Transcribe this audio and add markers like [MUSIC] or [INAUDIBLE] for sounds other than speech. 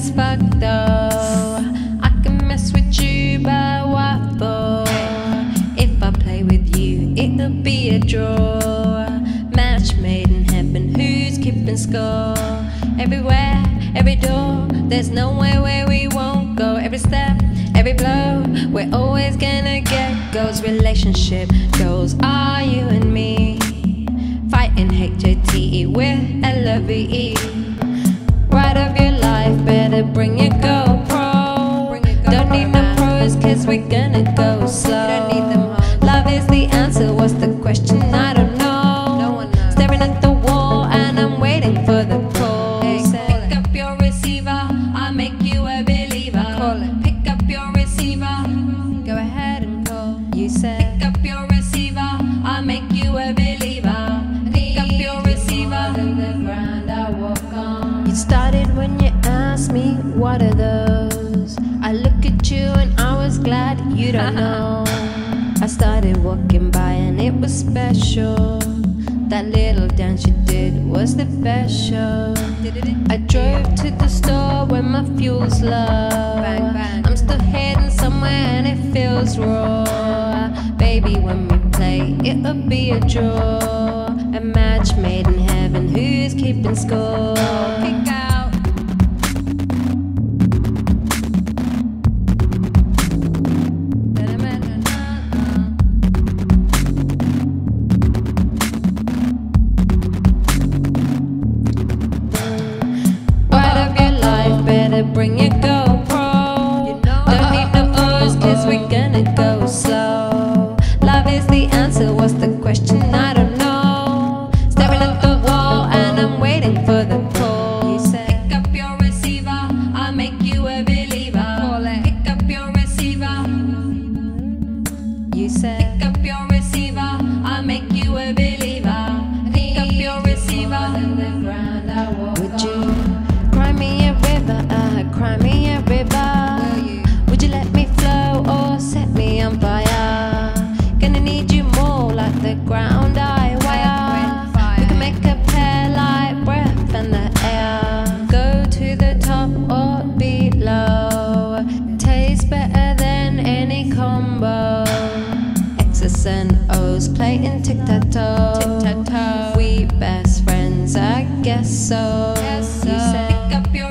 as fuck though. I can mess with you, but what for? If I play with you, it'll be a draw. Match made in heaven, who's keeping score? Everywhere, every door, there's nowhere where we won't go. Every step, every blow, we're always gonna get goals. Relationship goals are you and me. Fighting HJTE, we're LVE. Right up your better bring your GoPro. Don't need no pros, cause we're gonna go slow. Love is the answer, what's the question? I don't know. Staring at the wall, and I'm waiting for the call. Pick up your receiver, I'll make you a believer. Pick up your receiver, go ahead and call. You said, Pick up your receiver, I'll make you a believer. Pick up your receiver, the ground I walk on. It started when you asked me, What are those? I look at you and I was glad you don't [LAUGHS] know. I started walking by and it was special. That little dance you did was the best show. I drove to the store when my fuel's low. I'm still heading somewhere and it feels raw. Baby, when we play, it'll be a draw. A match made in heaven. Who's keeping score? Ground I wire. We can make a pair like breath and the air. Go to the top or below. Tastes better than any combo. X's and O's playing tic tac toe. We best friends, I guess so. You said, pick up your